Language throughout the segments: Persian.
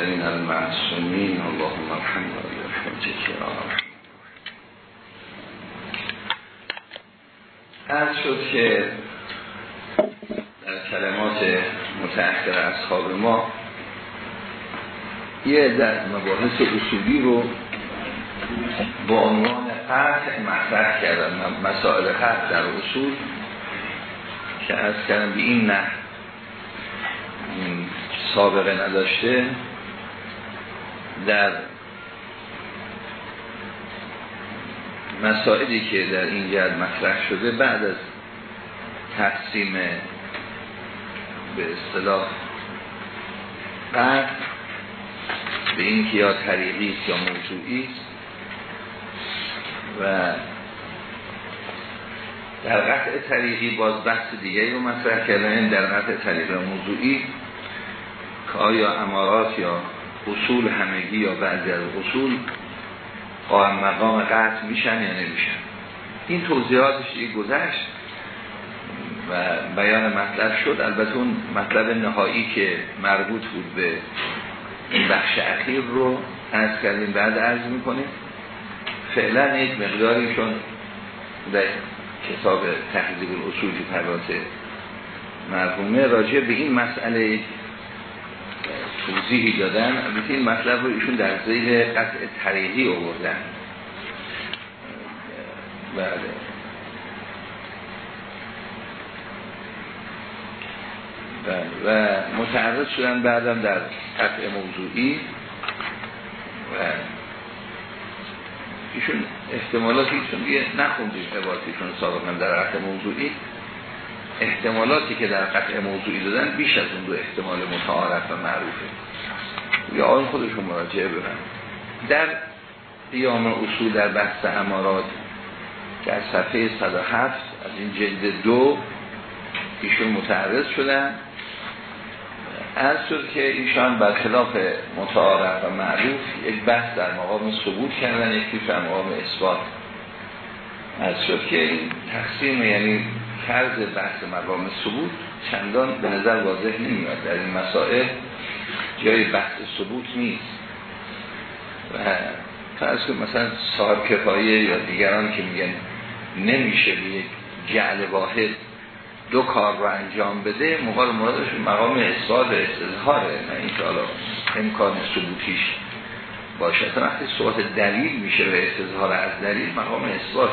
المرسلين المعصومين. اللهم ارحمنا برحمتك يا از شد که در کلمات متأخر اصحاب ما یه در مباحث اصولی رو با عنوان قطع مطرح کردن مسائل قطع در اصول که از کردن به این نه سابقه نداشته. در مسائلی که در این جهت مطرح شده بعد از تقسیم به اصطلاح قطع به این که یا طریقی یا موضوعی و در قطع طریقی باز بحث دیگری رو مطرح کردن در قطع طریق موضوعی که آیا امارات یا اصول همگی یا بعضی از اصول قائم مقام قطع میشن یا نمیشن. این توضیحاتش دیگه گذشت و بیان مطلب شد. البته اون مطلب نهایی که مربوط بود به این بخش اخیر رو از کردیم بعد عرض می‌کنیم. فعلا یک مقداری چون در کتاب تحضیب الاصول فرات مرحومه راجع به این مسئله توضیحی دادن. البته این مطلب رو ایشون در زیر قطع طریقی آوردن. بله. بله. و متعرض شدن بعدم در قطع موضوعی. و ایشون احتمالاتی چون دیگه نخوندیم عبارتیشون سابقا در قطع موضوعی. احتمالاتی که در قطع موضوعی دادن بیش از اون دو احتمال متعارف و معروفه یا آن خودشون مراجعه برن در قیام اصول در بحث امارات در صفحه 107 از این جلد دو ایشون متعرض شدن. از شد که ایشان برخلاف متعارف و معروف یک بحث در مقام ثبوت کردن یکی در مقام اثبات. از شد که تقسیم یعنی فرض بحث مقام ثبوت چندان به نظر واضح نمیاد. در این مسائل جای بحث ثبوت نیست. و فرض که مثلا صاحب کفایه یا دیگران که میگن نمیشه به یک جعل واحد دو کار رو انجام بده مقال مرادش مقام اثبات استظهاره. نه اینکه حالا امکان ثبوتیش باشه اصلا وقتی صحبت دلیل میشه به استظهار از دلیل مقام اثبات.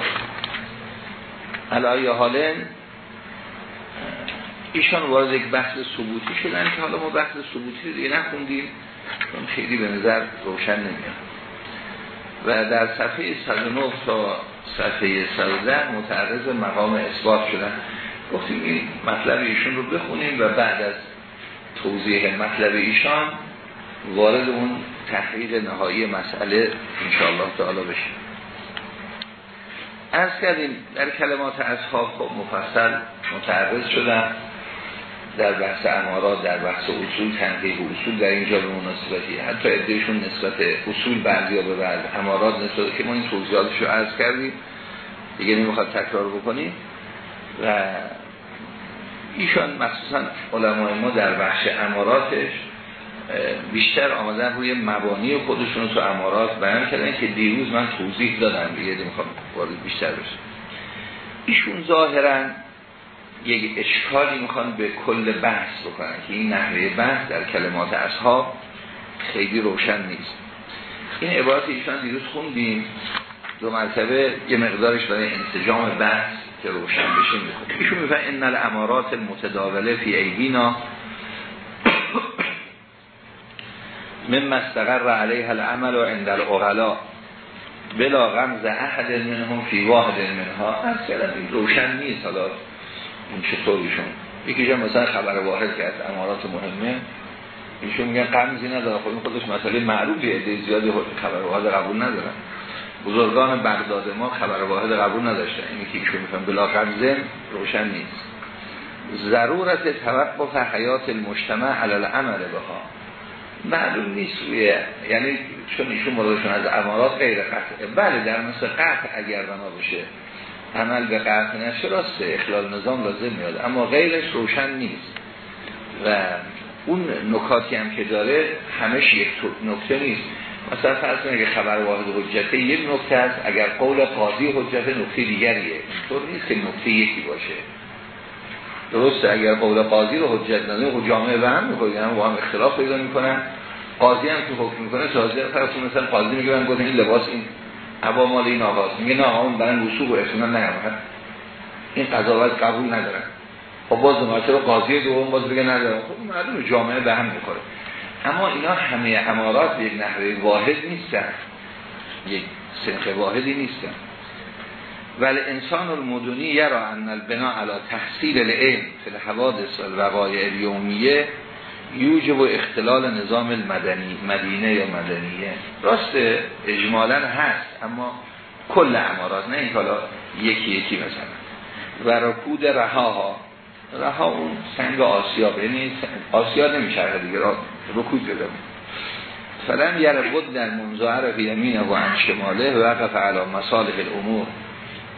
علایه حالا ایشان وارد یک بحث ثبوتی شدن که حالا ما بحث ثبوتی دیگه نخوندیم چون خیلی به نظر روشن نمیاد. و در صفحه 109 تا صفحه 110 متعرض مقام اثبات شدن. گفتیم این مطلب ایشون رو بخونیم و بعد از توضیح مطلب ایشان وارد اون تحقیق نهایی مسئله انشاءالله تعالی بشیم. از کردیم در کلمات اصحاب خب مفصل متعرض شدن. در بحث امارات در بحث اصول تنقیق اصول در اینجا به مناسبتی حتی ادهشون نسبت اصول بعضی به بعض امارات نسبت که ما این توضیحاتش رو عرض کردیم دیگه نمی‌خواد تکرار بکنیم. و ایشان مخصوصا علمای ما در بخش اماراتش بیشتر آمدن روی مبانی خودشون تو امارات بیان کردن که دیروز من توضیح دادم. دیگه می‌خوام وارد بیشتر بشه ایشون ظاهرا یک اشکالی می‌خوان به کل بحث بکنن که این نحوه بحث در کلمات اصحاب خیلی روشن نیست. این عبارت ایشان دیروز خوندیم. دو مرتبه یه مقدارش برای انسجام بحث که روشن بشه می‌خواد. ایشون میفهم ان الامارات المتداوله فی ایدینا من مستقر علیه العمل و عند الاغلا بلا غمز احد منهم فی واحد منها. از روشن نیست. حالا این چطوریشون یکی جا مثلا خبر واحد که از امارات مهمه. ایشون میگن قمزی نداره. خود خودش مسئله معروفی عده زیادی خبر واحد قبول ندارن. بزرگان بغداد ما خبر واحد قبول نداشتن. اینی که ایشون میفهم بلا قمزه روشن نیست. ضرورت توقف حیات المجتمع علال عمل بها. معلوم نیست روی یعنی چون ایشون مرادشون از امارات غیر قطعه. بله در مثل قطع اگر بنا بشه عمل به قطع نشه راسته اخلال نظام لازم میاد. اما غیرش روشن نیست. و اون نکاتی هم که داره همش یک نکته نیست. مثلا فرض کنید خبر واحد حجته یک نکته است. اگر قول قاضی حجت نکته دیگریه. طور نیست که نکته یکی باشه. درسته اگر قول قاضی رو حجت نده خب جامعه به هم می‌کنه هم با هم اختلاف پیدا می‌کنن. قاضی هم که حکم می‌کنه سازی فرض مثلا قاضی میگه من گفتم این لباس این عبا مال این آقاست. میگه نه اون برای وسوق و احتمال نگم این قضاوت قبول ندارن. خب باز رو قاضی دوم باز بگه ندارم خب معلومه جامعه به هم می‌خوره. اما اینا همه امارات یک نحوه واحد نیستن. یک سنخ واحدی نیستن. ولی انسان المدنی یرا ان البنا علی تحصیل العلم فی الحوادث والوقایع الیومیه یوجب و اختلال نظام المدنی مدینه یا مدنیه. راست اجمالا هست اما کل امارات نه این حالا یکی یکی مثلا. و رکود رهاها رها اون سنگ آسیا یعنی آسیا نمیشه دیگه رکود بده فلم یره بود در منظاهر فی یمین و انشماله وقف علی مصالح الامور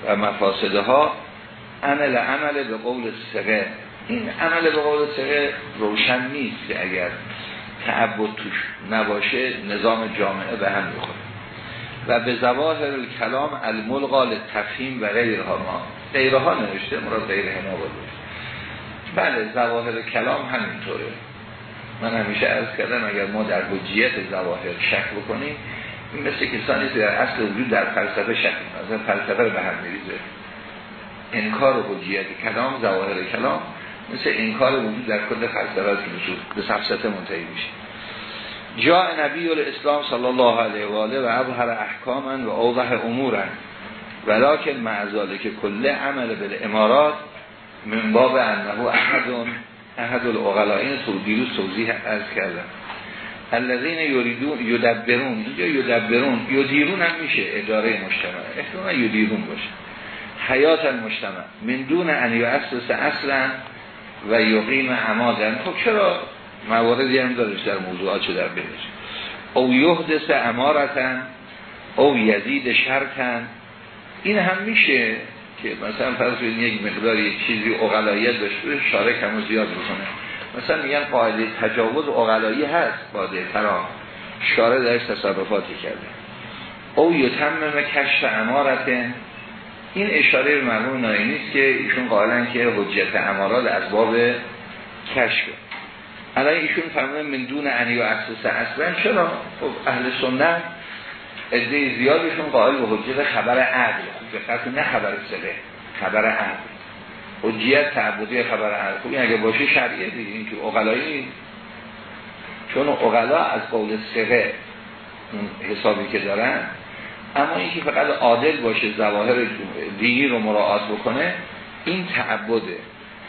و مفاسده ها عمل عمل به قول سقه این عمل به قول سقه روشن نیست که اگر تعبد توش نباشه نظام جامعه به هم می‌خوره. و به زواهر کلام الملغا لتفهیم و غیرها ما. غیرها نوشته مراد غیرها ما بله زواهر کلام همینطوره. من همیشه عرض کردم اگر ما در حجیت زواهر شک بکنیم این مثل کسانی که در اصل وجود در فلسفه شک از فلسفه رو به هم میریزه. انکار و حجیت کلام زواهر کلام مثل انکار وجود در کل فلسفه که به سفسته منتهی میشه. جا نبی الاسلام صلی الله علیه و آله و ابهر احکاما و اوضح امورا. ولکن معذاله که کل عمل به امارات من باب انه احد احد الاغلا این دیروز توضیح از کردم. الذین یریدون یدبرون اینجا یدبرون یدیرون هم میشه اداره مجتمع. احتمال یدیرون باشه. حیات المجتمع. من دون ان یؤسس اصلا و یقیم عمادن خب چرا مواردی هم دارش در موضوعات چه در بهش او یحدث امارتن او یزید شرکن این هم میشه که مثلا فرض یک مقدار یک چیزی اقلاییت داشته شارک همو زیاد بکنه مثلا میگن قاعده تجاوز اقلایی هست قاعده ترا شارع درش تصرفاتی کرده. او یتمم کشف امارت این اشاره به مرموم نایی نیست که ایشون قائلن که حجت امارات از باب کشف. الان ایشون فرمودن من دون انی و اساس اصلا چرا؟ خب اهل سنت عده زیادشون قائل به حجت خبر خوب دقت نه خبر سله خبر عدل. حجیت تعبدی خبر عدل. خوب اگه باشه شرعیه دیگه این که اقلایی چون اقلا از قول اون حسابی که دارن اما اینکه فقط عادل باشه زواهر دیگی رو مراعات بکنه این تعبده.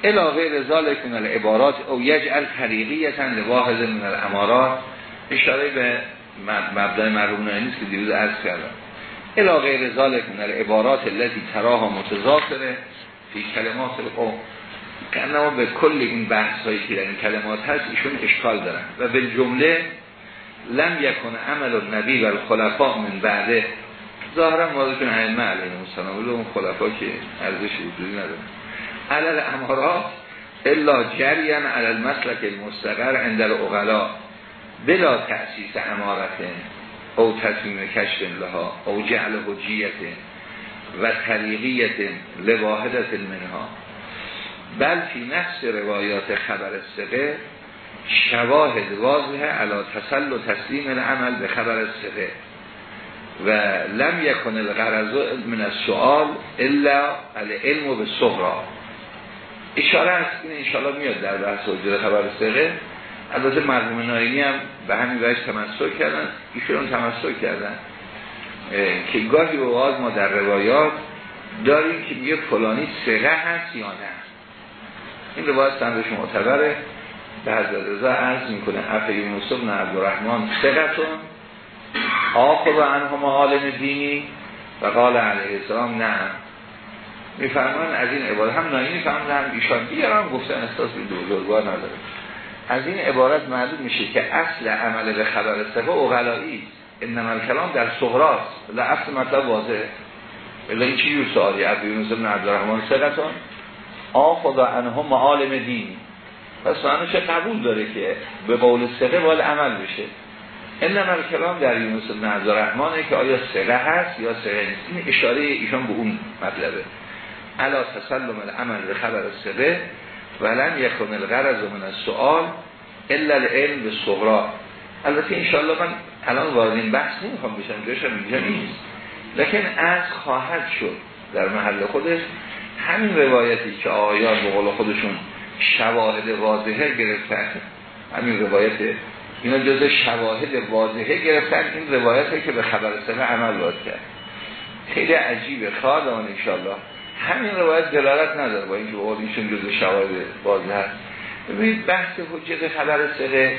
علاقه رزال کنال عبارات او یجعل طریقیتا لواحد من الامارات. اشاره به مبدای مرحوم نیست که دیروز عرض کردم. الى غیر ذالک من العبارات التي تراها متضافره فی کلمات القوم. که به کل این بحث هایی که در این کلمات هست ایشون اشکال دارن. و به جمله لم یکن عمل النبی و الخلفاء من بعده. ظاهرا مرادشون ائمه علیهم السلام اون خلفا که ارزش وجودی ندارن علل امارات الا جریان علل مسلک المستقر عند الاغلا بلا تأسیس امارت او تصمیم کشف لها او جعل حجیت و طریقیت لواحدت منها. بل فی نفس روایات خبر سقه شواهد واضحه علا تسل و تسلیم العمل به خبر سقه و لم یکن الغرض من السؤال الا العلم و به صغرا. اشاره هست این انشاءالله میاد در بحث وجود خبر سقه البته مرحوم ناینی هم به همین وجه تمسک کردن. ایشون تمسک کردن. که گاهی اوقات ما در روایات داریم که میگه فلانی سقه هست یا نه. این روایت سندش معتبره. به حضرت رضا عرض می‌کنه. افه یونس بن عبدالرحمن سقتون آخر و انهم عالم دینی و قال علیه السلام نه. میفرمان از این عبارت هم نایی هم ایشان. دیگر هم گفتن احساس به بزرگوار نداره. از این عبارت معلوم میشه که اصل عمل به خبر سقه اغلایی انما کلام در صغراست. و اصل مطلب واضحه. الا این چی جور سوالی. عبد یونس بن عبدالرحمن سقتون آخذ عنهم عالم دین پس معنیش قبول داره که به قول سقه باید عمل بشه. این نمال کلام در یونس بن عبدالرحمنه که آیا سقه هست یا سقه نیست؟ این اشاره ایشان به اون مطلبه. علا تسلم العمل به خبر سقه ولن یکن الغرض من السؤال الا العلم به صغرا. البته انشاءالله من الان وارد این بحث نمی‌خوام بشم جاشم اینجا نیست. لکن از خواهد شد در محل خودش. همین روایتی که آیان به قول خودشون شواهد واضحه گرفتن همین روایت اینا جز شواهد واضحه گرفتن. این روایت که به خبر سنه عمل باید کرد. خیلی عجیبه. خواهد آن انشاءالله. همین روایت دلالت نداره با اینکه بقول ایشون جز شواهد واضحه هست ببینید بحث حجت خبر سره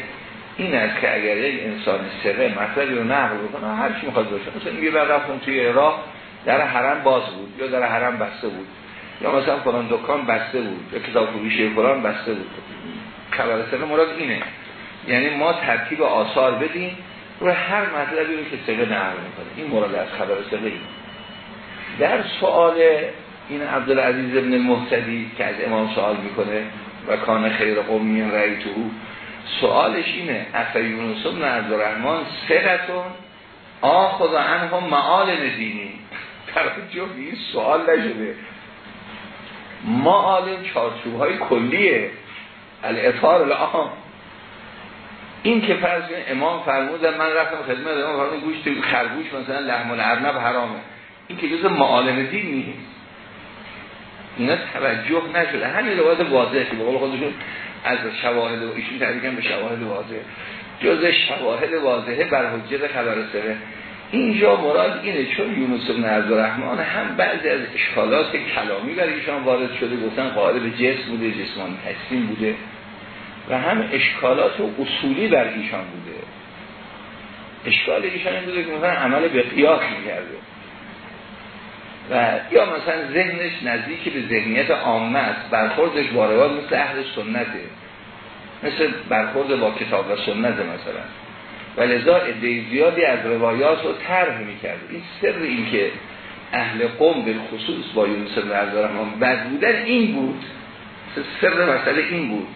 این است که اگر یک انسان سره مطلبی رو نقل بکنه هر چی می‌خواد باشه. مثلا بعد رفتم توی راه در حرم باز بود یا در حرم بسته بود. یا مثلا فلان دکان بسته بود. یا کتاب فروشی فلان بسته بود. خبر سره مراد اینه. یعنی ما ترتیب آثار بدیم و هر مطلبی رو که سره نقل می‌کنه. این مراد از خبر سره در سوال این عبدالعزیز ابن المحتدی که از امام سوال می‌کنه و کان خیر قومی رأی تو سوالش اینه افا یونس ابن عبدالرحمن سقتون آخذ عنهم معالم دینی توجه این سوال نشده. معالم چارچوب های کلیه. الاطار العام. این که فرض امام فرمودن من رفتم خدمت امام فرمودن گوشت خرگوش مثلا لحم الارنب حرامه. این که جز معالم دین نیست. اینا توجه نشده. همین روایت واضحه که بقول خودشون از شواهد و ایشون تعریفن به شواهد واضح جز شواهد واضحه بر حجت خبر سره. اینجا مراد اینه چون یونس بن عبدالرحمن هم بعضی از اشکالات کلامی برای ایشان وارد شده گفتن قائل به جسم بوده جسمانی تکسیم بوده. و هم اشکالات و اصولی بر ایشان بوده. اشکال ایشان این بوده که مثلا عمل به قیاس می‌کرده. و یا مثلا ذهنش نزدیک به ذهنیت عامه است برخوردش با مثل اهل سنته. مثل برخورد با کتاب و سنت مثلا. و لذا زیادی از روایات رو طرح می‌کرد. این سر این که اهل قوم به خصوص با یونس بن بد بودن این بود. سر مسئله این بود.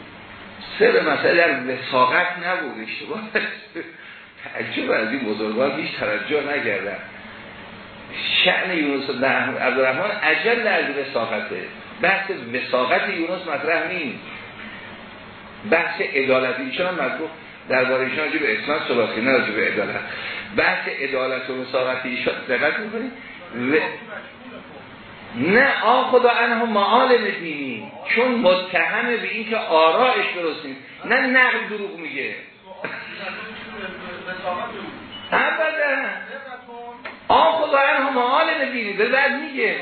سر مسئله در وساقت نبود اشتباه تعجب از این بزرگان هیچ توجه نکردن شعن یونس عبدالرحمن عجل از وساقته. بحث وساقت یونس مطرح نیست. بحث عدالت ایشان هم مطرح درباره ایشان راجع به اسناد صلاحی نه به عدالت. بحث عدالت و وساقت ایشان دقت و... نه آ خدا انها معالم دینی چون متهمه به اینکه آرائش درست نیست نه نقل دروغ میگه. ابدا. آ خدا انها معالم دینی به بعد میگه.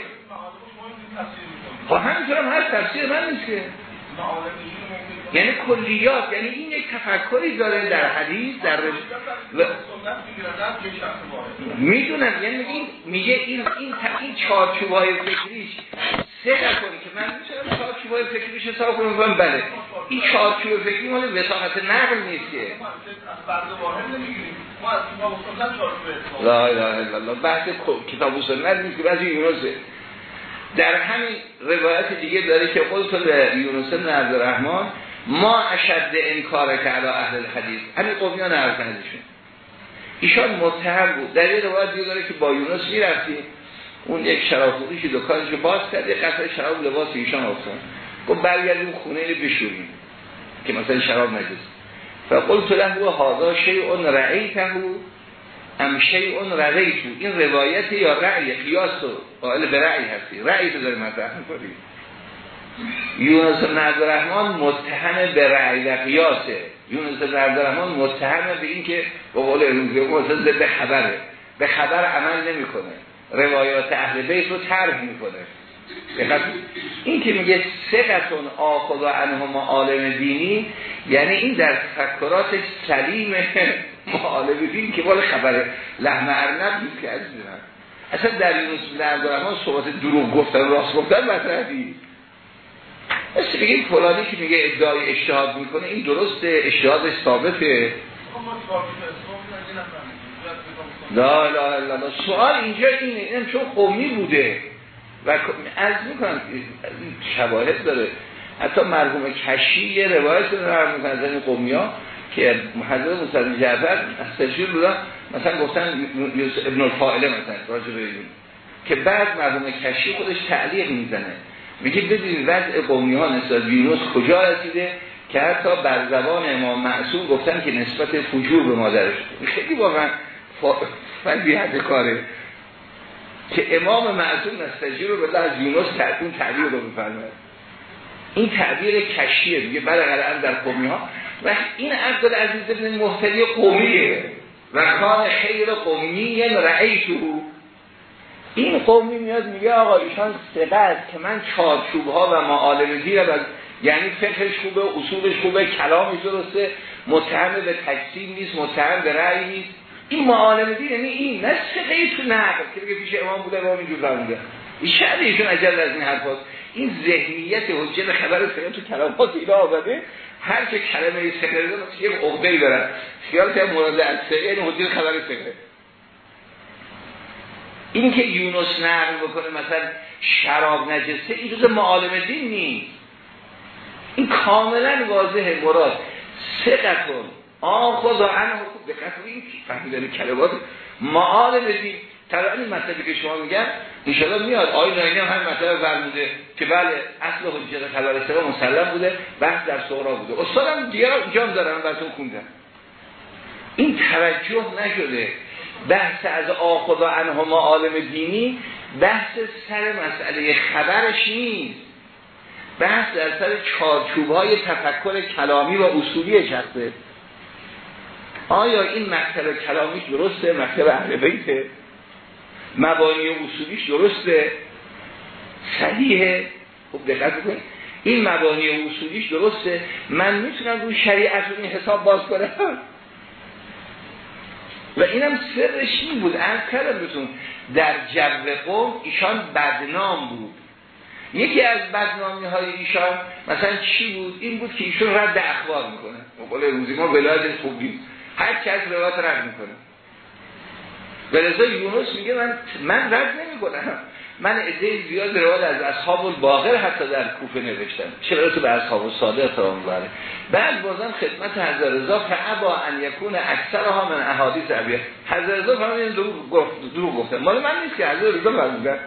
خب همینطور هم هر تفسیر من نیست که. یعنی کلیات یعنی این یک تفکری داره در حدیث در و... می‌دونم یعنی این میگه این این این چارچوبای فکریش سه کنی که من می‌تونم چارچوبای فکریش حساب کنم بله. این چارچوب فکری مال وساقت نقل نیست که. لا اله الا الله. بحث کتاب و سنت نیست که بعضی یونسه. در همین روایت دیگه داره که قلت یونس بن عبدالرحمن ما اشد انکار کرده اهل الحدیث. همین قومیان عرض ایشان متهم بود. در یه روایت داره که با یونس می‌رفتیم اون یک شراب فروشی دکانش باز کرد یه قطعه شراب لباس ایشان افتاد. گفت برگردیم خونه بشوریم که مثلا شراب نجس فقلت له هذا شیء رأیته ام شیء رأیته. این روایت یا رأی قیاس و قائل به رأی هستی. رأی تو داری مطرح می‌کنی. یونس بن عبدالرحمن متهم به رأی و قیاسه یونس بن عبدالرحمن متهم به این که به قول امروزی به خبره. به خبر عمل نمی‌کنه. روایات اهل بیت رو طرح می‌کنه. این که میگه سقتون آخذ عنهم عالم دینی یعنی این در تفکراتش سلیم معالم دین که بال خبره. لحم ارنب نیست که عزیزم. اصلا در یونس بن عبدالرحمن صحبت دروغ گفتن راست گفتن مطرح نیست مثل بگیم فلانی که میگه ادعای اشتهاد می‌کنه این درسته اشتهادش ثابته. لا لا لا لا سوال اینجا اینه این چون قومی بوده. و از می‌کنم شواهد داره. حتی مرحوم کشی یه روایت رو نرم می‌کنه از این قومی ها که حضرت موسی جعفر تشریف بودن مثلا گفتن ابن الفائله مثلا راجع به که بعد مرحوم کشی خودش تعلیق می‌زنه. میگه ببینید وضع قومی ها نسبت یونس کجا رسیده که حتی بر زبان امام معصوم گفتن که نسبت فجور به مادرش. خیلی واقعا فن حد کاره. که امام معصوم نستجیر رو به از یونس اون تعبیر رو بفرماید این تعبیر کشیه دیگه برای در قومی ها. و این عبد عزیز ابن محتلی قومیه. و کان خیر قومی رعیتو این قومی میاد میگه آقا ایشان سقه که من چارچوب ها و معالم زیر و یعنی فکرش خوبه اصولش خوبه کلامش درسته متهم به تکسیم نیست متهم به رأی نیست. این معالم دین یعنی این نه سقه تو نقل که بگه پیش امام بوده اینجور بوده این شاید ایشون عجل از این حرفات این ذهنیت حجت خبر سقه تو کلامات اینا آورده. هر که کلمه سقه رو یک عقده دارن. خیال که مراد از سقه این یعنی حجت خبر سقه این که یونس نقل بکنه مثلا شراب نجسه این روز معالم دین نیست. این کاملا واضحه مراد. سقتون آخذ عنه دقت این فهمیدن کلمات معالم دین. طبعا این مطلبی که شما میگن ان میاد. آیه ناینی هم همین مطلب فرموده که بله اصل حجت خبر سقه مسلم بوده بحث در صغرا بوده. استادم دیگه اینجا هم دارم براتون خوندم این توجه نشده. بحث از آخذ عنه معالم دینی بحث سر مسئله خبرش نیست. بحث در سر چارچوب های تفکر کلامی و اصولی چسته آیا این مکتب کلامیش درسته؟ مکتب اهل بیته. مبانی اصولیش درسته؟ صحیحه؟ خوب دقت این مبانی اصولیش درسته؟ من می‌تونم روی شریعت این حساب باز کنم. و اینم سرش این بود از کردم در جو قوم ایشان بدنام بود. یکی از بدنامی های ایشان مثلا چی بود؟ این بود که ایشون رد اخبار می‌کنه. مقاله روزی ما ولایت خوبی هر کس روایت رد می‌کنه. ولذا یونس میگه من من رد نمی‌کنم. من عده زیاد روایت از اصحاب الباقر حتی در کوفه نوشتم. چرا تو به اصحاب الصادق تا بره بعد بازم خدمت حضرت رضا فعبا ان یکون اکثرها من احادیث ابی حضرت رضا دروغ گفت دروغ گفتن مال من نیست که حضرت رضا فرمودن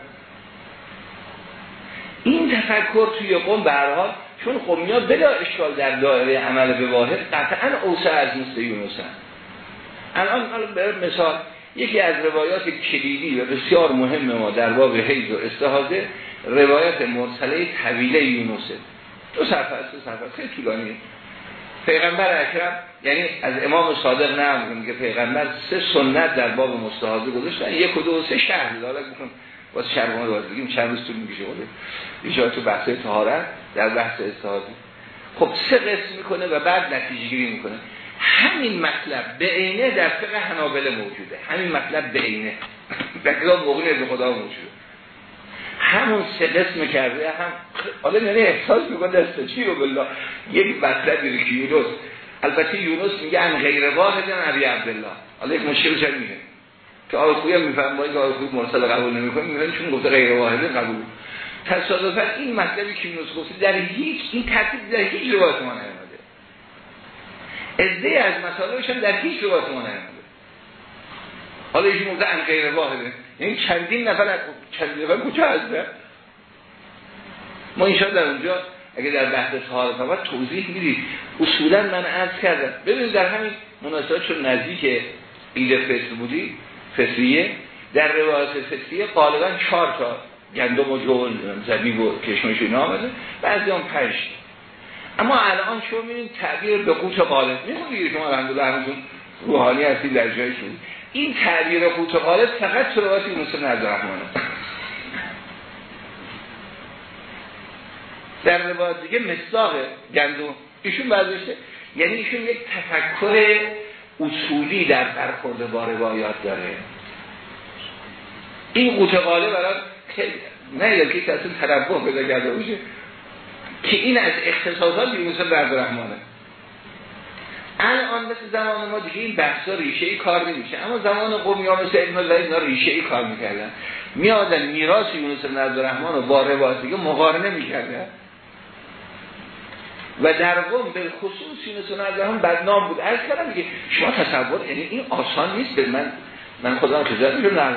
این تفکر توی قوم حال چون قومیا بلا اشکال در دایره عمل به واحد قطعا اوسع از مثل یونسن الان مثال یکی از روایات کلیدی و بسیار مهم ما در باب حیض و استحاده روایت مرسله طویله یونسه دو صفحه است دو صفحه خیلی طولانی پیغمبر اکرم یعنی از امام صادق نه که پیغمبر سه سنت در باب مستحاضه گذاشتن یک و دو و سه شهر داره بکنم واسه شهر ما بگیم چند روز طول می‌کشه. اینجا تو بحث طهارت در بحث استحاضه. خب سه قسم می‌کنه و بعد نتیجه گیری می‌کنه. همین مطلب به عینه در فقه حنابله موجوده. همین مطلب به عینه به خدا موجوده. همون سه قسم کرده هم حالا یعنی احساس می‌کنه دست چی رو بالله. یک مطلبی که یونس البته یونس میگه ان غیر واحد نبی عبدالله. حالا یک مشکل چه میگه؟ که آقای میفهم باید که آقای مرسل قبول نمی‌کنه میگه چون گفته غیر واحد قبول. تصادفا این مطلبی که یونس گفته در هیچ این ترتیب در هیچ روایت ما عده از مسائلشون در هیچ روایت ما نیامده حالا یکی موقع ان غیر واحده یعنی چندین نفر چندین نفر کجا هسته ما اینشان در اونجا اگه در بحث طهارت فقط توضیح می‌دید. اصولا من عرض کردم. ببینید در همین مناسبات چون نزدیک عید فطر بودی فطریه در روایت فطریه غالبا چهار تا گندم و جون زبیب و کشمش اینا آمده. بعضی هم پنج اما الان شما می‌بینید تعبیر به قوت غالب. می‌خونید که ما الحمدلله همتون روحانی هستید در جایشون این تعبیر قوت غالب فقط تو روایت بن عبدالرحمن در روایت دیگه مصداق گندم ایشون برداشته یعنی ایشون یک تفکر اصولی در برخورد با روایات داره. این قوت غالب برای نه یکی کسی تنبه پیدا کرده باشه. که این از اختصاصات یونس بن عبدالرحمنه الان مثل زمان ما دیگه این بحثا ریشه ای کار نمیشه. اما زمان قومی ها مثل ابن الله اینا ریشه ای کار می‌کردن. میادن میراث یونس بن عبدالرحمن رو با روایت دیگه مقارنه می‌کردن. و در قوم به خصوص یونس از هم بدنام بود. از کردم دیگه شما تصور یعنی این آسان نیست به من من خودم تجربه می‌کنم.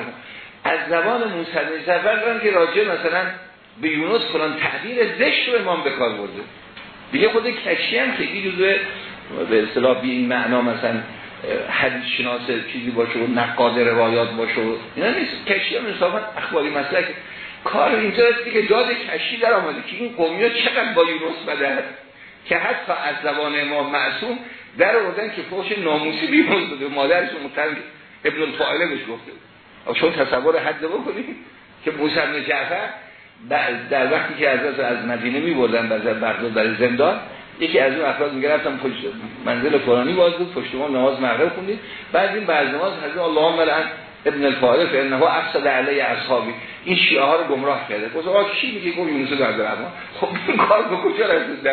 از زبان موسی بن که راجع مثلا به یونس فلان تعبیر زشت رو امام به کار برده. دیگه خود کشی هم خیلی جزء به اصطلاح بی این معنا مثلا حدیث شناس چیزی باشه و نقاد روایات باشه و اینا نیست. کشی هم انصافا اخباری مسئله کار اینجا است که داد کشی در آمده که این قومی چقدر با یونس بده که حتی از زبان امام معصوم در آوردن که فوش ناموسی بیرون بوده. مادرش محترم ابن الفاعله بهش گفته شما تصور حد بکنید که موسی بن جعفر در وقتی که از از مدینه می بردن بغداد برای زندان یکی از اون افراد میگه رفتم پشت منزل فلانی باز بود پشت ما نماز مغرب خوندیم. بعد این بعد نماز حضرت اللهم لعن ابن الفارق انه افسد علی اصحابی. این شیعه ها رو گمراه کرده. گفت آقا کی میگه گفت یونس در درما خب این کار به کجا رسید؟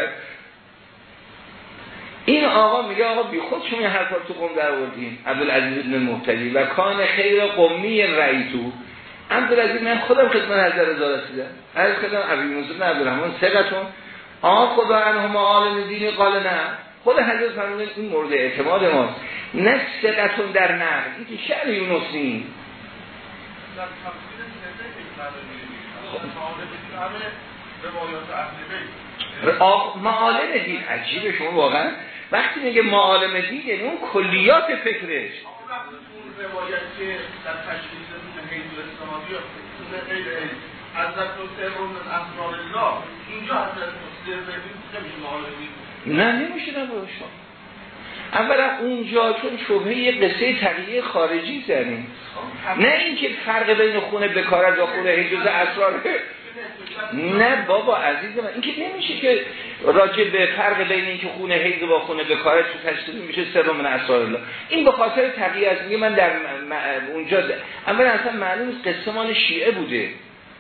این آقا میگه آقا بی خود شما این حرفا تو قوم در آوردین. عبدالعزیز ابن المحتدی و کان خیر قومی رئیتو عبدالعزیز من خودم خدمت حضرت رضا رسیدم از خدمت ابی موسی بن عبدالرحمن ثقتون آقا خدا عنهم عالم دینی قال نه. خود حضرت فرمودن این مورد اعتماد ماست. نه ثقتون در نقل این که شعر یونس نیست. معالم دین. عجیبه شما واقعا. وقتی میگه معالم دین یعنی اون کلیات فکرش. روایت که در تشخیص حیث اسلامی حضرت من اسرار الله اینجا حضرت نمیشه معالم نه نمیشه شما اولا اونجا چون شبهه یه قصه تقییه خارجی زنیم نه اینکه فرق بین خونه بکارت و خونه حجوز اسرار. نه بابا عزیز من این که نمیشه که راجع به فرق بین اینکه خونه حیض با خونه بکارت تو تشکیل میشه سر من اسرار الله. این به خاطر تقییه است میگه من در اونجا ده. اولا اصلا معلوم قصه مال شیعه بوده.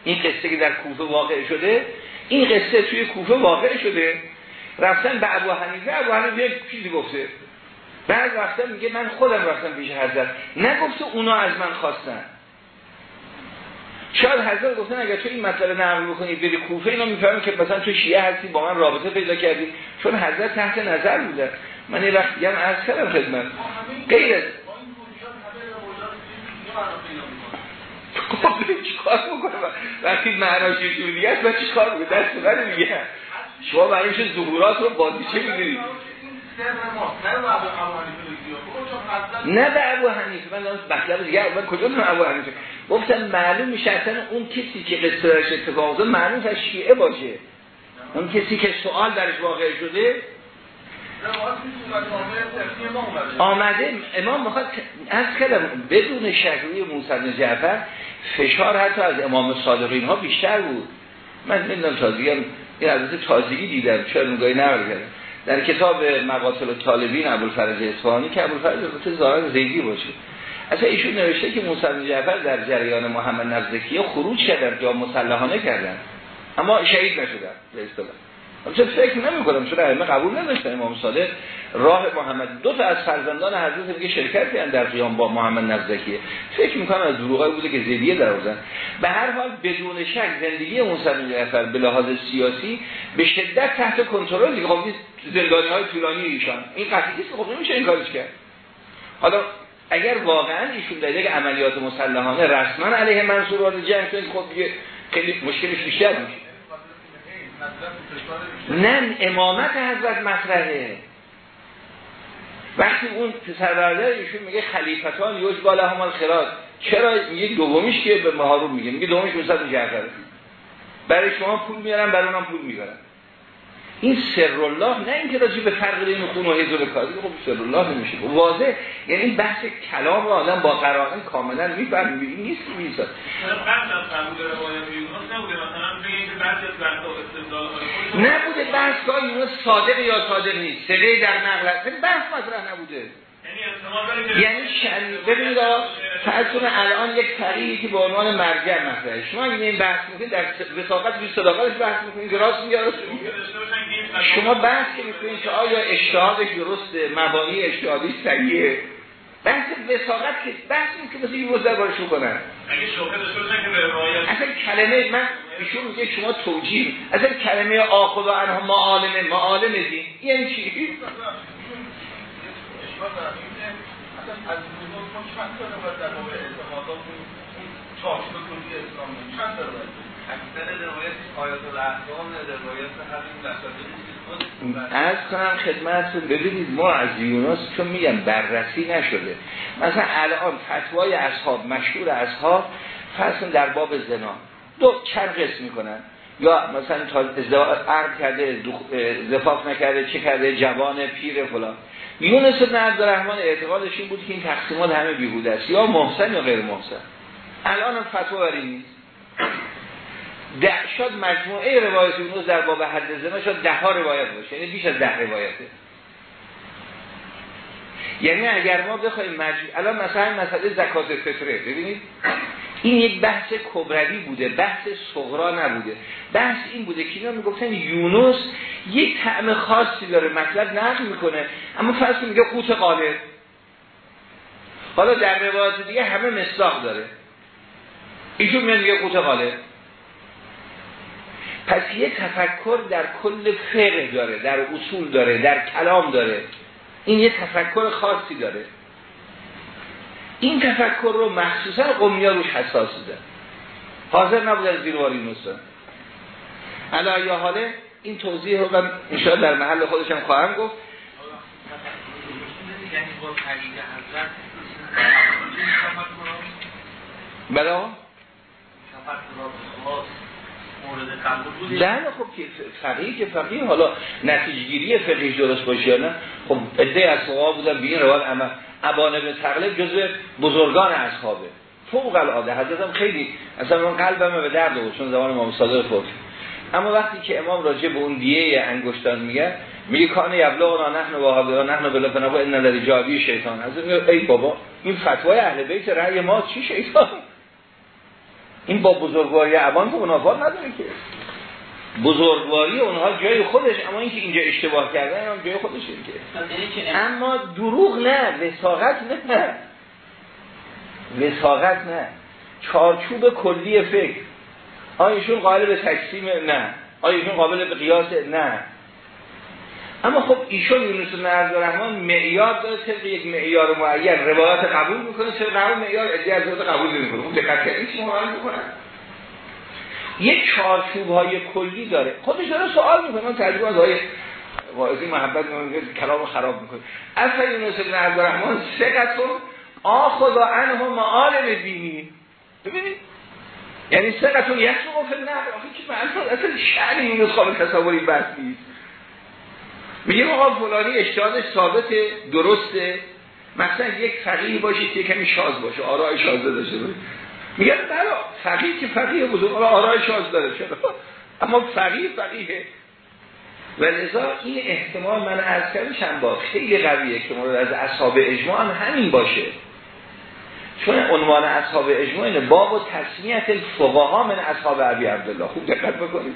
این قصه که در کوفه واقع شده این قصه توی کوفه واقع شده. رفتن به ابو حنیفه ابو حنیفه چیزی گفته. بعد رفتن میگه من خودم رفتم پیش حضرت. نگفته اونا از من خواستن. شاید حضرت گفتن اگر تو این مسئله نقل بکنی بری کوفه اینا می‌فهمن که مثلا تو شیعه هستی با من رابطه پیدا کردی. چون حضرت تحت نظر بوده. من یه وقتی هم از کردم خدمت. غیر خب چیکار می‌کنم وقتی معناش یه جور دیگه است من چیکار می‌کنم دست من دیگه. شما برای میشه ظهورات رو بازیچه می‌دونید نه به ابو حنیفه. من مطلب دیگه من کجا من ابو حنیفه؟ گفتم معلوم میشه اصلا اون کسی که قصه اتفاق معلوم از شیعه باشه. اون کسی که سوال درش واقع شده آمده امام می‌خواد از کلم بدون شکلی موسی جعفر فشار حتی از امام صادق اینها بیشتر بود. من نمی‌دونم تازگی هم این عزیز تازگی دیدم چرا نگاهی نقل کردم. در کتاب مقاتل طالبین ابوالفرج اصفهانی که ابوالفرج البته زیدی باشه. اصلا ایشون نوشته که موسی جعفر در جریان محمد نزدکی خروج کردن یا مسلحانه کردن. اما شهید نشدن به اصطلاح. چه فکر نمی کنم چون ائمه قبول نداشتن امام صادق. راه محمد دو تا از فرزندان حضرت میگه شرکت کردن در قیام با محمد نزدکی فکر می‌کنم از دروغایی بوده که زیدیه در آوردن. به هر حال بدون شک زندگی موسی جعفر به لحاظ سیاسی به شدت تحت کنترل دیگه. خب زندانی های طولانی ایشان. این قطعی است خب نمیشه این کارش کرد. حالا اگر واقعا ایشون در یک عملیات مسلحانه رسما علیه منصوران جنگ کنید خب خیلی مشکلش بیشتر میشه. نه امامت حضرت مطرحه. وقتی اون پسر ایشون میگه خلیفتان یوج بالا همال خراد چرا؟ میگه دومیش که به مهارون میگه. میگه دومیش موسی جعفر. برای شما پول میارن برای اونم پول می‌برن این سر الله نه اینکه راجع به فرق بین خون و حیض و کاری خب سر الله نمیشه خب واضح؟ یعنی این بحث کلام رو آدم با قرائن کاملا می‌فهمه. این نیست که میساد نبوده. بحث گاه یونس صادق یا صادق نیست. سره در نقل بحث مطرح نبوده. یعنی شن ببینید فرضون الان یک طریقی که به عنوان مرجع مطرحه. شما اگه این بحث می‌کنید در وساقت بی صداقتش بحث می‌کنید که راست میگه راست میگه. شما بحث می‌کنید که آیا اجتهادش درسته مبانی اجتهادی صحیحه؟ بحث وساقت که بحث که مثل این مزدر بارش که روایت اصلا کلمه من ایشون میگه شما توجیه اصلا کلمه آخذ و انها معالم معالم دین. یعنی چی؟ از چند در چارچوب کلی اسلام چند اکثر روایت آیات الاحکام روایت همین مسائل از کنم خدمتتون ببینید ما از یونس چون میگم بررسی نشده. مثلا الان فتوای اصحاب مشهور اصحاب فصل در باب زنا دو چند قسم می‌کنن. یا مثلا تا عرض کرده زفاف نکرده چه کرده جوان پیر فلان. یونس بن عبدالرحمن اعتقادش این بود که این تقسیمات همه بیهوده است. یا محسن یا غیر محسن. الان هم فتوا بر نیست. ده شد مجموعه روایت یونس در باب حد زنا شد ده ها روایت باشه. یعنی بیش از ده روایته. یعنی اگر ما بخوایم مجموع الان مثلا مسئله زکات فطره. ببینید؟ این یک بحث کبروی بوده بحث صغرا نبوده. بحث این بوده که اینا می‌گفتن یونس یک طعم خاصی داره مطلب نقل می‌کنه اما فرض میگه قوت قالب حالا در روایت دیگه همه مصداق داره. ایشون میگه قوت قالب پس یه تفکر در کل فقه داره در اصول داره در کلام داره. این یه تفکر خاصی داره. این تفکر رو مخصوصا قومی ها روش حساس ده حاضر نبودن زیرواری نوستان علا یا حاله این توضیح رو من انشاءالله در محل خودشم خواهم گفت. بلا نه خب فقیه که فقیه حالا نتیجه گیری فقیه درست باشه نه؟ خب عده از فقها بودن به این روال اما ابان ابن تقلب جزء بزرگان اصحابه. فوق العاده. حضرتم خیلی اصلا من قلبم به درد بود چون زمان امام صادق فوت. اما وقتی که امام راجع به اون دیه انگشتان میگه میگه کان یبلغ نحن و حاضر نحن بلا فنبا ان جابی شیطان. از ای بابا این فتوای اهل بیت رأی ما چی شیطان؟ این با بزرگواری ابان که منافات نداره که. بزرگواری اونها جای خودش اما اینکه اینجا اشتباه کردن هم جای خودش که. اما دروغ نه وساقت نه. وساقت نه. چارچوب کلی فکر. آیشون قابل به تقسیم نه. آیشون قابل به قیاس نه. اما خب ایشون یونس بن رحمان معیار داره طبق یک معیار معین روایت قبول می‌کنه چرا همون معیار ادعای از قبول نمی‌کنه؟ اون دقت کردین معامله می‌کنن یک چارچوب های کلی داره. خودش داره سوال می‌کنه. من ترجمه از های واعظی محبت می‌کنه کلام خراب می‌کنه. اصلا یونس بن عبدالرحمن سقتون آخذ عنه معالم دینی ببینید یعنی سقتون یک رو نه آخه که معنی؟ اصلا شعر یونس قابل تصوری بس نیست. میگه آقا فلانی اجتهادش ثابت درسته. مثلا یک فقیه باشید که کمی شاز باشه آرای شاز داشته باشه. میگه بلا فقیه که فقیه بزرگ آرای شاز داره. چرا؟ اما فقیه فقیه. و لذا این احتمال من از کردم با خیلی قویه که مورد از اصحاب اجماع هم همین باشه. چون عنوان اصحاب اجماع اینه باب و تصمیت الفقها من اصحاب عبی عبدالله. خوب دقت بکنید.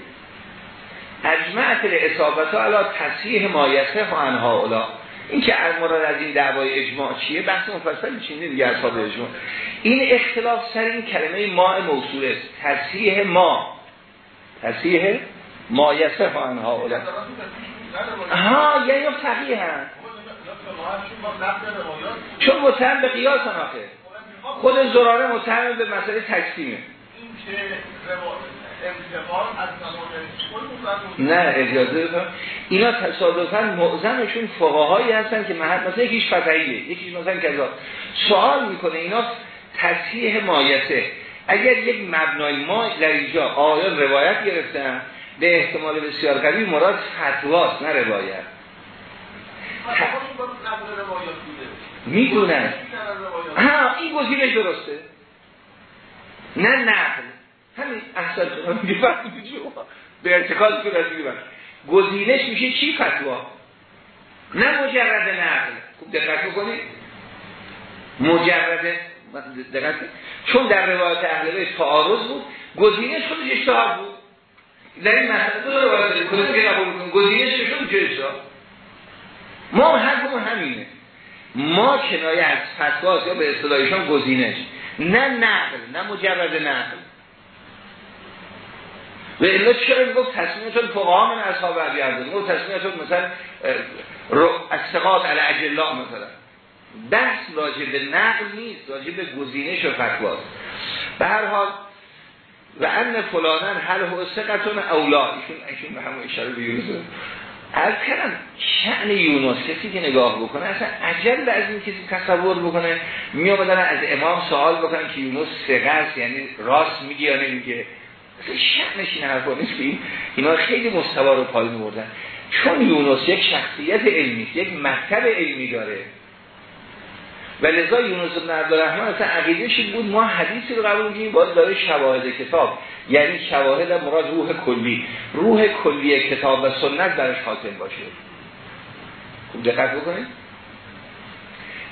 اجمعت اصابت علا تصیح مایسه و انها اولا. این که مراد از این دعوای اجماع چیه؟ بحث مفصل چینی دیگه اصحاب اجماع. این اختلاف سر این کلمه ما موصول است. تصیح ما. تصیح مایسه و انها اولا. ها یعنی فقیه هم. چون متهم به قیاس آخه. خود زراره متهم به مسئله تکسیمه نه اجازه بفرم. اینا تصادفا معظمشون فقهایی هستن که محل مثلا یکیش فتحیه یکیش مثلا کذا. سوال می‌کنه اینا تصحیح مایته اگر یک مبنای ما در اینجا آیان روایت گرفتن به احتمال بسیار قوی مراد فتواست نه روایت. می‌دونن. ها این گزینش درسته. نه نقل. همین احسن به ارتکاز که رسیدی گزینش میشه چی فتوا؟ نه مجرد نقل. خوب دقت بکنید. مجرد دقت چون در روایت اهل بیت تعارض بود گزینش خودش اشتهار بود. در این مسئله دو روایت کدوم که قبول کنیم گزینش شد چه اشتهار ما حرفمون همینه. ما کنایه از فتوا یا به اصطلاحشون گزینش. نه نقل نه مجرد نقل. و الا چرا می‌گفت تصمیمتون فقها من اصحاب عبیرده می‌گفت تصمیمتون مثلا از ثقات علی اجلا مثلا. بحث راجع به نقل نیست راجع به گزینش و فتواست. به هر حال و ان فلانن هل هو ثقتون اولا. ایشون ایشون به همون اشاره به یونس از کردم شأن یونس کسی که نگاه بکنه اصلا عجل از این کسی تصور بکنه. می از امام سوال بکنن که یونس ثقه است یعنی راست میگه یا نمیگه. اصلا شأنش این حرفا نیست. که اینا خیلی مستوا رو پایین بردن چون یونس یک شخصیت علمی یک مکتب علمی داره. و لذا یونس بن عبدالرحمن اصلا عقیدهش بود ما حدیثی رو قبول می‌کنیم باید داره شواهد کتاب. یعنی شواهد مراد روح کلی. روح کلی کتاب و سنت درش حاکم باشه. خوب دقت بکنید؟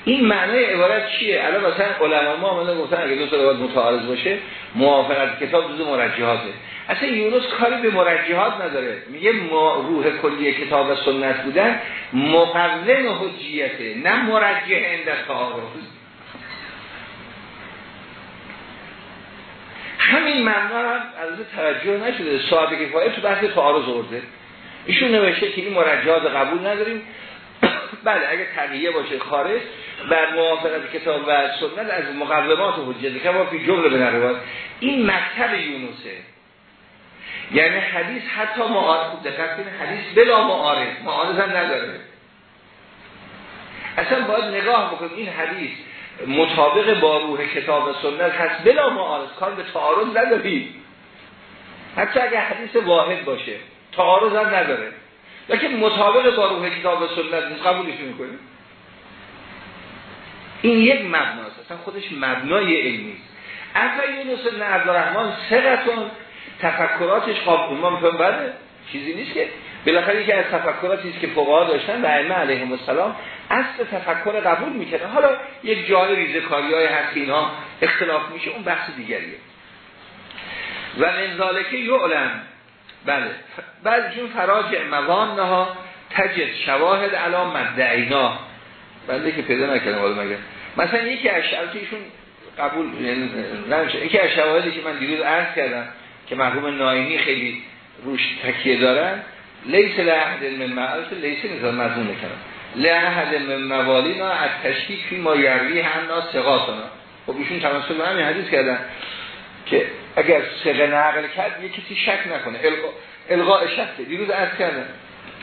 این معنای عبارت چیه؟ الان مثلا علما ما آمدن گفتن اگه دو تا روایت متعارض باشه موافقت کتاب جزء مرجحاته اصلا یونس کاری به مرجحات نداره. میگه ما روح کلی کتاب و سنت بودن مقوم حجیته نه مرجح اند تعارض. همین معنا هم از توجه نشده. صاحب کفایه تو بحث تعارض آورده. ایشون نوشته که این مرجحات قبول نداریم. بله اگه تقییه باشه خارج بر موافقت کتاب و سنت از مقومات حجت. که فی جمله به این مکتب یونسه. یعنی حدیث حتی معارض دقت کنید حدیث بلا معارض معارض هم نداره. اصلا باید نگاه بکنیم این حدیث مطابق با روح کتاب و سنت هست بلا معارض. کار به تعارض نداری. حتی اگه حدیث واحد باشه تعارض هم نداره. لیکن مطابق با روح کتاب و سنت نیست قبولش می‌کنیم این یک مبناست اصلا خودش مبنای علمی اصلا یونس بن عبدالرحمن سقتون تفکراتش خواب ما میفهم بله. چیزی نیست که بالاخره یکی از تفکراتی است که فقها داشتن و ائمه علیهم السلام اصل تفکر قبول می‌کنه حالا یک جای ریزکاری های هست اینا اختلاف میشه اون بحث دیگریه. و من ذالکه یعلم. بله. بعضیشون فراجع موان ها تجد شواهد علام مدعینا. بنده که پیدا نکردم حالا مگه. مثلا یکی از شرطیشون قبول نمیشه. یکی از شواهدی که من دیروز عرض کردم که مرحوم ناینی خیلی روش تکیه دارن لیس لحد من معرفت لیس نظام مضمون نکنم لحد من موالینا از تشکیک ما یروی هم نا سقاتنا خب ایشون تمثل به همین حدیث کردن که اگر سقه نقل کرد یه کسی شک نکنه. القاء شک. دیروز عرض کردم.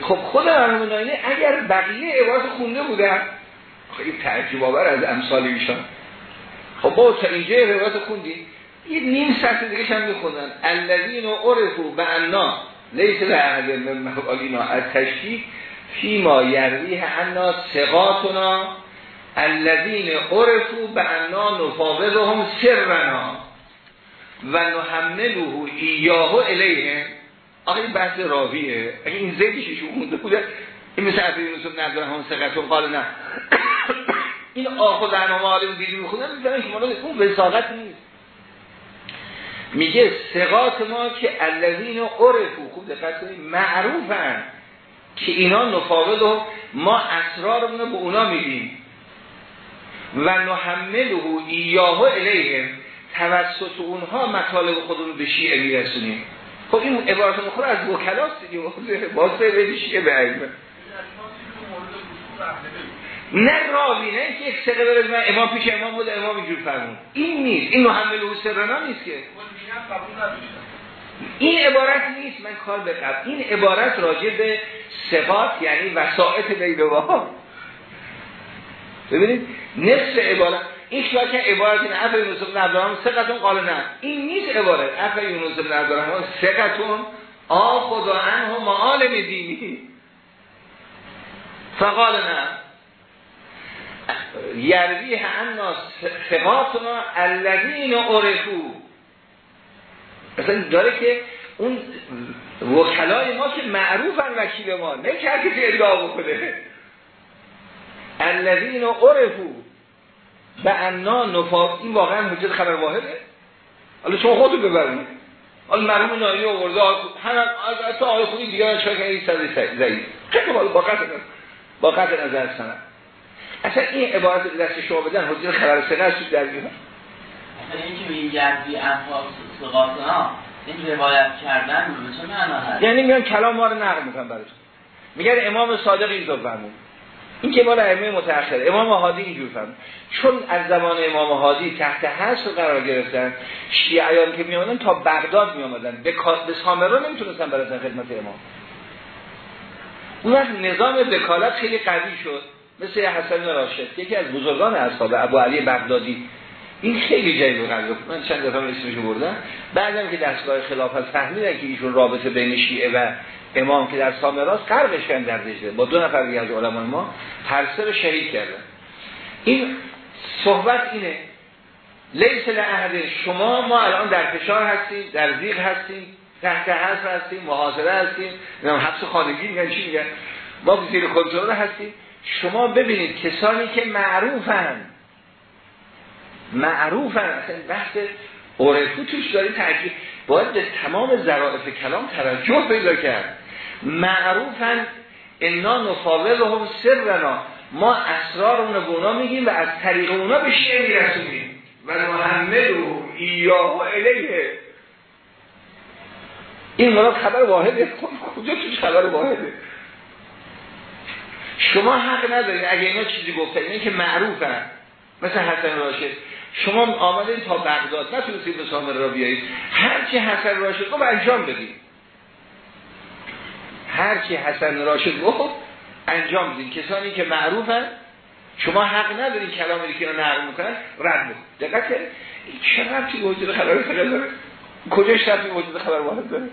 خب خود مرحوم ناینی اگر بقیه عبارت خونده بودن خیلی تعجب آور از امثال ایشان. خب با تا اینجا روایت خوندی یه نیم سطح دیگه هم میخوندن. الذین عرفو به انا لیس لعهد من مقالینا از تشکیک فی ما یرویه انا سقاتنا الذین عرفو به انا نفاوضهم سرنا و نحمله ایاه الیه. آخه این بحث راویه. اگه این زیدش مونده بوده این مثل یونس نداره همون سقطون قال نه. این آخو نامه عالم دیدی می‌خونن می‌زنن که مورد اون وساقت نیست. میگه سقاط ما که الذین عرفو خوب دقت کنید معروفن که اینا نفاقد و ما اسرارمون به اونا میدیم. و نحمله ایاه الیهم توسط اونها مطالب خودمون به شیعه میرسونیم. خب این عبارت مخور از وکلاست دیگه واسه به شیعه به نه راوی نه که یک سقه بره من امام پیش امام بود امام اینجور فرمون این نیست این محمل و سرنا نیست که. این عبارت نیست من کار به قبل. این عبارت راجع به ثقات یعنی وسائط بیلوها ببینید نصف عبارت این که عبارت این عفا یونس بن عبدالرحمن ثقتون قال نه. این نیست عبارت. عفا یونس بن عبدالرحمن ثقتون آخذ عنه معالم دینی. فقال نه. یروی انا ثقاتنا الذین عرفو. مثلا داره که اون وکلای ما که معروفن وکیل ما نه که کسی ادعا بکنه. الذین عرفو. به انا نفاق. این واقعا حجت خبر واحده. حالا شما خودتون ببرید. حالا مرحوم نایی آورده هم تا آقای خودی چرا که این سر ضعیف خیلی با قطع با قطع نظر سنم اصلا این عبارت دست شما بدن حجت خبر سنه از در میاد اصلا این که این جربی انفاق سقاط ها این روایت کردن به معنا هست؟ یعنی میان کلام ما رو نقل می‌کنن براتون میگن امام صادق اینطور فرمود این که مال ائمه متأخر امام هادی اینجور فرمود چون از زمان امام هادی تحت حصر قرار گرفتن شیعیان که میامدن تا بغداد میامدن به به سامرا نمی‌تونستن برسن خدمت امام. اون وقت نظام وکالت خیلی قوی شد. مثل حسن راشد یکی از بزرگان اصحاب ابو علی بغدادی. این خیلی جایی و من چند دفعه اسمشو بردم. بعدم که دستگاه خلافت فهمیدن که ایشون رابطه بین شیعه و امام که در سامراس قربش کردن در دجله با دو نفر دیگه از علمان ما هر سه شهید کردن. این صحبت اینه. لیس لعهد شما ما الان در فشار هستیم در زیغ هستیم. تحت حصر هستیم محاصره هستیم حبس خانگی میگن چی میگن؟ ما زیر کنترل هستیم. شما ببینید کسانی که معروفن. معروفن. اصلا بحث عرفو توش داری تحقیق باید به تمام ذرائف کلام توجه پیدا کرد. معروفن. انا نفاوض هم سرنا. ما اسرار اون به اونا میگیم و از طریق اونا به شیعه میرسونیم. و محمد و ایاه و الیه. این مراد خبر واحده. کجا توش خبر واحده؟ شما حق ندارید اگه اینا چیزی گفته اینه که معروفن. مثل حسن راشد. شما آمدین تا بغداد. نتونستید به سامر را بیایید. هرچی حسن راشد گفت انجام بدید هرچی حسن راشد گفت انجام بدید کسانی که معروفن شما حق ندارید کلامی که اینا نقل می‌کنن رد دقت چه ربطی وجود خبر داره؟ کجاش ربطی وجود خبر واحد داره؟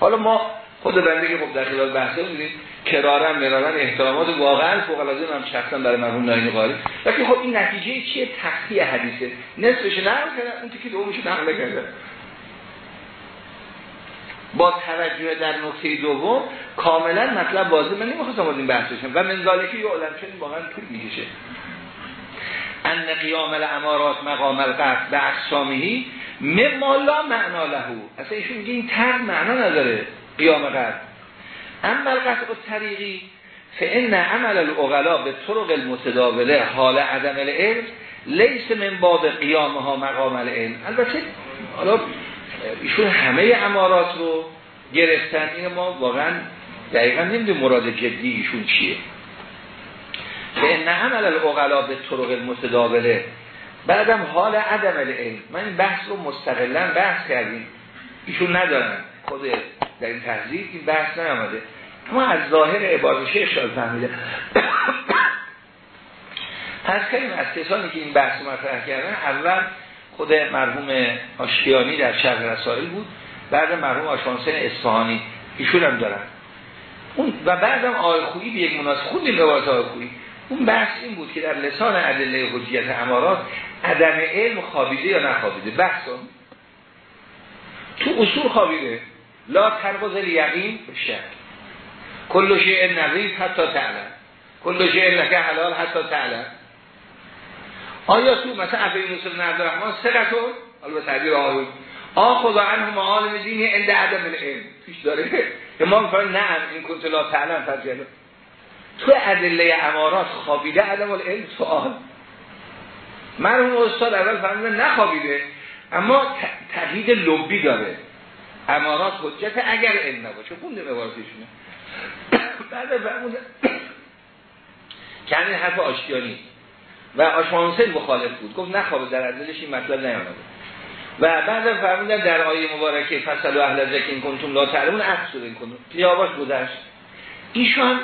حالا ما خود بنده که خب در خلال بحثه بودیم کرارن مرارن احترامات واقعا فوق العاده هم شخصا برای مرحوم ناینی قاری ولی خب این نتیجه چیه؟ تختی حدیثه. نصفش نقل کردن اون تیکی دومش نقل کرده با توجه در نکته دوم کاملا مطلب واضح من نمی‌خواستم از این بحث بشم. و منزالکی یه علم چنین واقعا طول می‌کشه. ان قیام الامارات مقام القصد به اقسامهی مما لا معنا لهو اصلا ایشون میگه این تر معنا نداره قیام قصد اما القصد طریقی فان عمل الاغلا به طرق المتداوله حال عدم العلم لیس من باب قیامها مقام العلم. البته حالا ایشون همه امارات رو گرفتن. این ما واقعا دقیقا نمی‌دونیم مراد جدی ایشون چیه. به عمل الاغلا به طرق المتداوله بعدم حال عدم العلم. من این بحث رو مستقلا بحث کردیم. ایشون ندارن. خود در این تحضیل این بحث نیامده. اما از ظاهر عبارت شیخ فهمیده. پس کنیم از کسانی که این بحث مطرح کردن اول خود مرحوم آشتیانی در شرح رسائل بود. بعد مرحوم آشانسن اصفهانی. ایشون هم دارن. و بعدم آقای خویی به یک مناسب خود این روایت آقای خویی. اون بحث این بود که در لسان ادله حجیت امارات عدم علم خوابیده یا نخوابیده؟ بحث تو اصول خوابیده. لا تربز یقین شک کل شیء نظیف حتی تعلم. کل شیء لکه حلال حتی تعلم. آیا تو مثلا ابی یوسف نعبدالرحمن سقطون حالا به تعبیر آقایون آخذ عنه معالم دینی عند عدم العلم. پیش داره. امام فرمان نه این کنت لا تعلم فجلو تو ادله امارات خوابیده عدم العلم سوال. مرحوم استاد اول فرمودن نخوابیده اما تقیید لبی داره. امارات حجت اگر علم نباشه خونده عبارتشونه بعد فرمودن همین حرف آشتیانی. و آشمانسل مخالف بود. گفت نخوابه در ازلش این مطلب نیامده. و بعد فرمودن در آیه مبارکه فصل و اهل زکین کنتم لا تعلمون احسود این کنتم. قیاباش گذشت. ایشان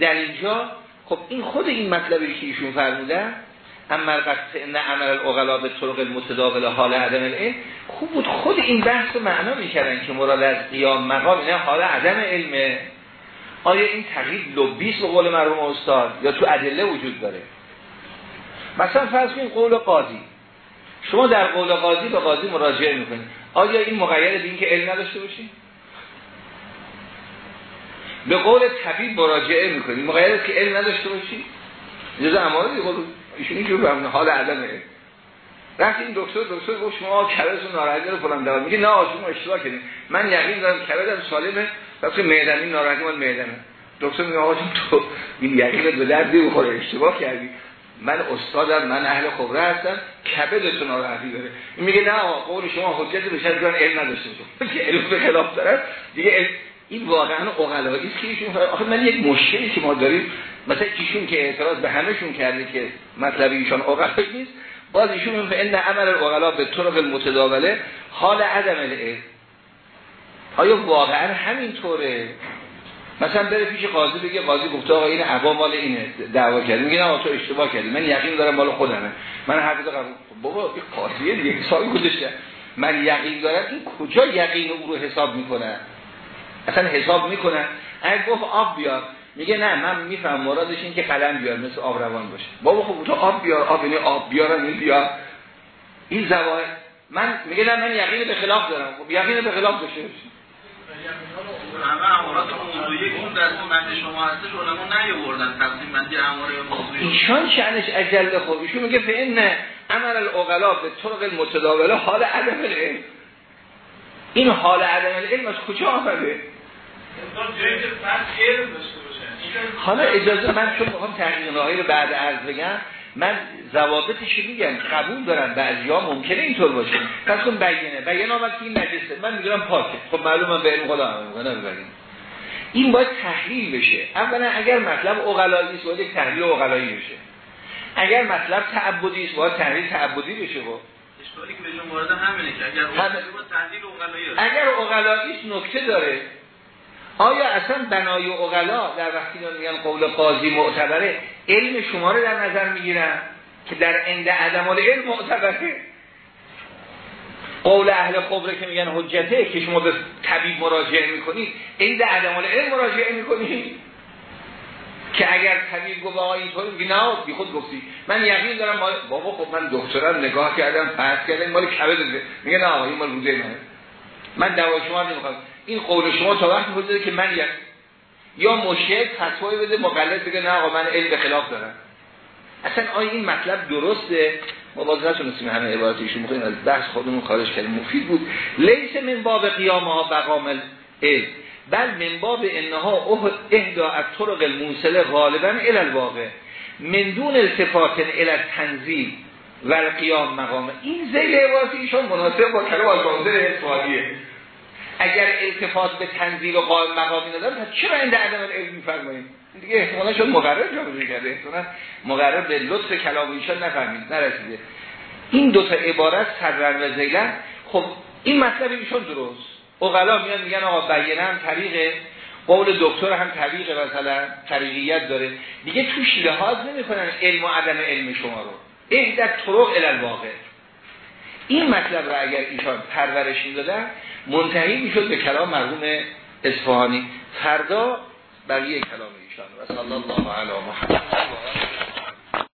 در اینجا خب این خود این مطلبی که ایشون فرمودن اما قصد ان عمل الاغلا به طرق المتداول حال عدم العلم خوب بود. خود این بحث معنا می‌کردن که مراد از قیام مقام اینه حال عدم علمه. آیا این تغییر لبیس به قول مرحوم استاد؟ یا تو ادله وجود داره؟ مثلا فرض کنید قول قاضی. شما در قول قاضی به قاضی مراجعه می‌کنید. آیا این مقید به این که علم نداشته باشید؟ به قول طبیب مراجعه می‌کنید مقید که علم نداشته باشید جزء اماره قول ایشون اینجور به حال عدم رفت این دکتر دکتر گفت شما کبدتون ناراحتی رو فلان دارم. میگه نه شما اشتباه کردین. من یقین دارم کبدم سالمه. وقتی معدمی ناراحتی معدمه دکتر میگه آقا تو این یقین به درد بخوره اشتباه کردی. من استادم من اهل خبره هستم. کبدتون ناراحتی داره. میگه نه قول شما حجت به شرط علم نداشته که علم به خلاف داره دیگه این واقعا اقلایی است که ایشون آخه من یک مشکلی که ما داریم مثلا ایشون که اعتراض به همهشون کرده که مطلب ایشان اقلایی نیست باز ایشون میگه ان عمل الاغلا به طرق المتداوله حال عدم العلم. آیا واقعا همینطوره؟ مثلا بره پیش قاضی بگه قاضی گفته آقا این عبا مال اینه دعوا کرد میگه نه تو اشتباه کردی. من یقین دارم مال خودمه. من حق دارم خب بابا این قاضیه دیگه حسابی گذاشته من یقین دارم این کجا یقین او رو حساب می‌کنه؟ اصلا حساب می‌کنه. اگه گفت آب بیار. میگه نه من میفهم مرادش این که قلم بیار مثل آب روان باشه. بابا خب تو آب بیار. آب یعنی آب بیارم این بیار. این زواهر من میگه نه من یقین به خلاف دارم. خب یقین به خلاف داشته موضوعی ایشان شأنش اجل خوب ایشون میگه فإن عمل الاغلا به طرق المتداوله حال عدم العلم. این حال عدم العلم از کجا آمده؟ حالا اجازه من چون می‌خوام تحقیق راهی رو بعد عرض بگم من ضوابطش میگم قبول دارن بعضی ها ممکنه اینطور باشه. پس کن بیانه بیانه آمد که این نجسه من میگم پاکه. خب معلومه به علم خدا عمل این باید تحلیل بشه. اولا اگر مطلب اقلایی است باید یک تحلیل اقلایی بشه. اگر مطلب تعبدی است باید تحلیل تعبدی بشه با اشکالی که وارد همینه که اگر اقلایی اگر اقلایی نکته داره. آیا اصلا بنای اقلا در وقتی میگن قول قاضی معتبره علم شما رو در نظر می‌گیرن که در عند عدم علم معتبره؟ قول اهل خبره که میگن حجته که شما به طبیب مراجعه می‌کنید عند عدم علم مراجعه می‌کنید که اگر طبیب گفت آقا اینطوری میگه نه بی خود گفتی. من یقین دارم مال بابا خب من دکترم نگاه کردم فرض کردم مال کبد میگه نه آقا این مال روده منه. من دوا شما نمی‌خوام. این قول شما تا وقتی بوده که من یک یا مشهد فتوایی بده مقلد بگه نه آقا من علم خلاف دارم. اصلا آیا این مطلب درسته؟ ما باز همه عبارت ایشون می‌خوایم از بحث خودمون خارج کردیم. مفید بود. لیس من باب قیام ها بقامل علم بل من باب انها اهدا از طرق الموصله غالبا الى الواقع. من دون التفات الى تنزیل و قیام مقام. این زیل عبارت ایشون مناسب با کلام از اصفهانیه. اگر التفات به تنزیل و قائم مقامی نداره پس چرا این عدم علم میفرمایید دیگه احتمالا شد مقرر جا کرده احتمالا مقرر به لطف کلام ایشان نفهمید نرسیده. این دو تا عبارت سرر و زیلن خب این مطلب ایشون درست. اقلا میان میگن آقا بیانه هم طریقه قول دکتر هم طریقه مثلا طریقیت داره. دیگه توش لحاظ نمی‌کنن علم و عدم علم شما رو. اهدت طرق الالواقع این مطلب را اگر ایشان پرورش می‌دادن منتهی می‌شد به کلام مرحوم اصفهانی. فردا بقیه کلام ایشان. و صلی الله علی محمد.